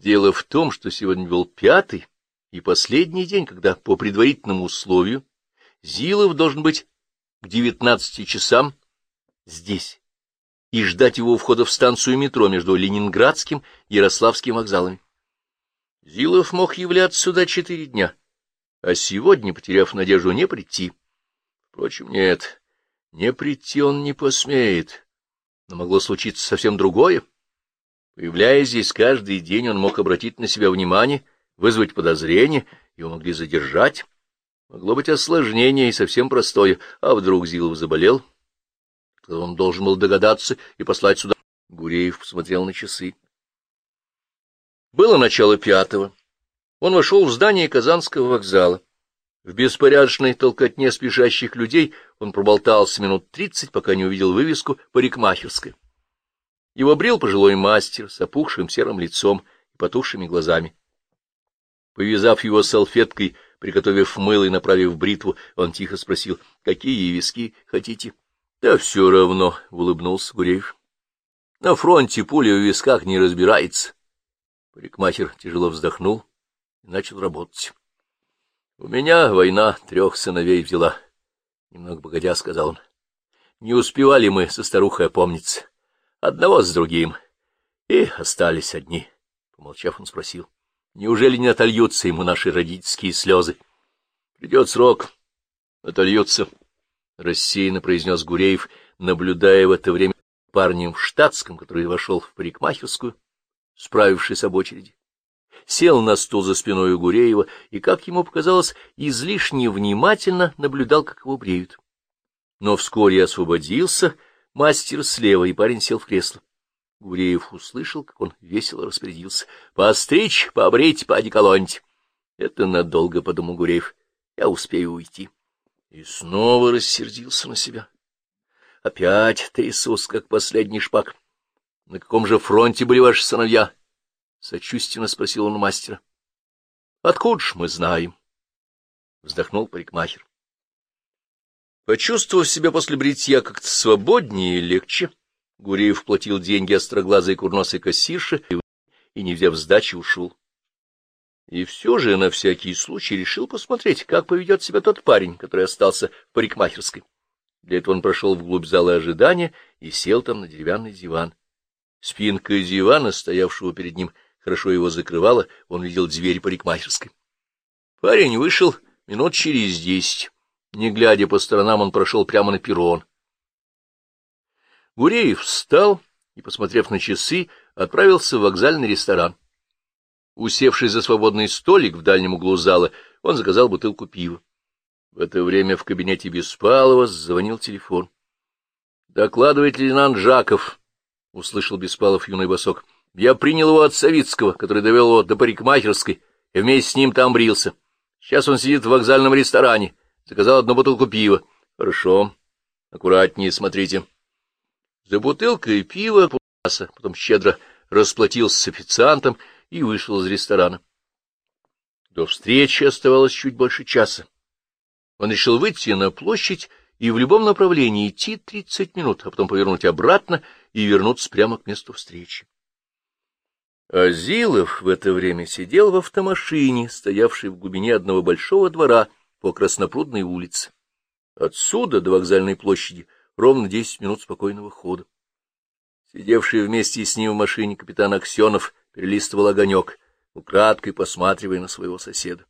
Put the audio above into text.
Дело в том, что сегодня был пятый и последний день, когда по предварительному условию Зилов должен быть к девятнадцати часам здесь и ждать его входа в станцию метро между Ленинградским и Ярославским вокзалами. Зилов мог являться сюда четыре дня, а сегодня, потеряв надежду, не прийти. Впрочем, нет, не прийти он не посмеет, но могло случиться совсем другое. Появляясь здесь каждый день, он мог обратить на себя внимание, вызвать подозрение, его могли задержать. Могло быть осложнение и совсем простое, а вдруг Зилов заболел? Он должен был догадаться и послать сюда. Гуреев посмотрел на часы. Было начало пятого. Он вошел в здание Казанского вокзала. В беспорядочной толкотне спешащих людей он проболтался минут тридцать, пока не увидел вывеску «Парикмахерская». Его брил пожилой мастер с опухшим серым лицом и потухшими глазами. Повязав его салфеткой, приготовив мыло и направив бритву, он тихо спросил, какие виски хотите? — Да все равно, — улыбнулся Гуреев. — На фронте пуля в висках не разбирается. Парикмахер тяжело вздохнул и начал работать. — У меня война трех сыновей взяла. Немного погодя, сказал он. Не успевали мы со старухой опомниться. Одного с другим. И остались одни. Помолчав, он спросил. Неужели не отольются ему наши родительские слезы? Придет срок. Отольются. Рассеянно произнес Гуреев, наблюдая в это время парнем в штатском, который вошел в парикмахерскую, справившись об очереди. Сел на стул за спиной у Гуреева и, как ему показалось, излишне внимательно наблюдал, как его бреют. Но вскоре освободился, — Мастер слева, и парень сел в кресло. Гуреев услышал, как он весело распорядился. — Постричь, побрить, поодеколонить. — Это надолго, — подумал Гуреев. — Я успею уйти. И снова рассердился на себя. Опять трясусь, как последний шпак. — На каком же фронте были ваши сыновья? — сочувственно спросил он мастера. — Откуда ж мы знаем? — вздохнул парикмахер. Почувствовав себя после бритья как-то свободнее и легче, Гуреев платил деньги остроглазой курносой кассирше и, не взяв сдачи, ушел. И все же на всякий случай решил посмотреть, как поведет себя тот парень, который остался в парикмахерской. Для этого он прошел вглубь зала ожидания и сел там на деревянный диван. Спинка дивана, стоявшего перед ним, хорошо его закрывала, он видел дверь парикмахерской. Парень вышел минут через десять. Не глядя по сторонам, он прошел прямо на перрон. Гуреев встал и, посмотрев на часы, отправился в вокзальный ресторан. Усевшись за свободный столик в дальнем углу зала, он заказал бутылку пива. В это время в кабинете Беспалова звонил телефон. — Докладывает лейтенант Жаков, — услышал Беспалов юный босок. — Я принял его от Савицкого, который довел его до парикмахерской, и вместе с ним там брился. Сейчас он сидит в вокзальном ресторане. Заказал одну бутылку пива. Хорошо. Аккуратнее смотрите. За бутылкой пива потом щедро расплатился с официантом и вышел из ресторана. До встречи оставалось чуть больше часа. Он решил выйти на площадь и в любом направлении идти тридцать минут, а потом повернуть обратно и вернуться прямо к месту встречи. Азилов в это время сидел в автомашине, стоявшей в глубине одного большого двора, по Краснопрудной улице. Отсюда до вокзальной площади ровно десять минут спокойного хода. Сидевший вместе с ним в машине капитан Аксенов перелистывал огонек, украдкой посматривая на своего соседа.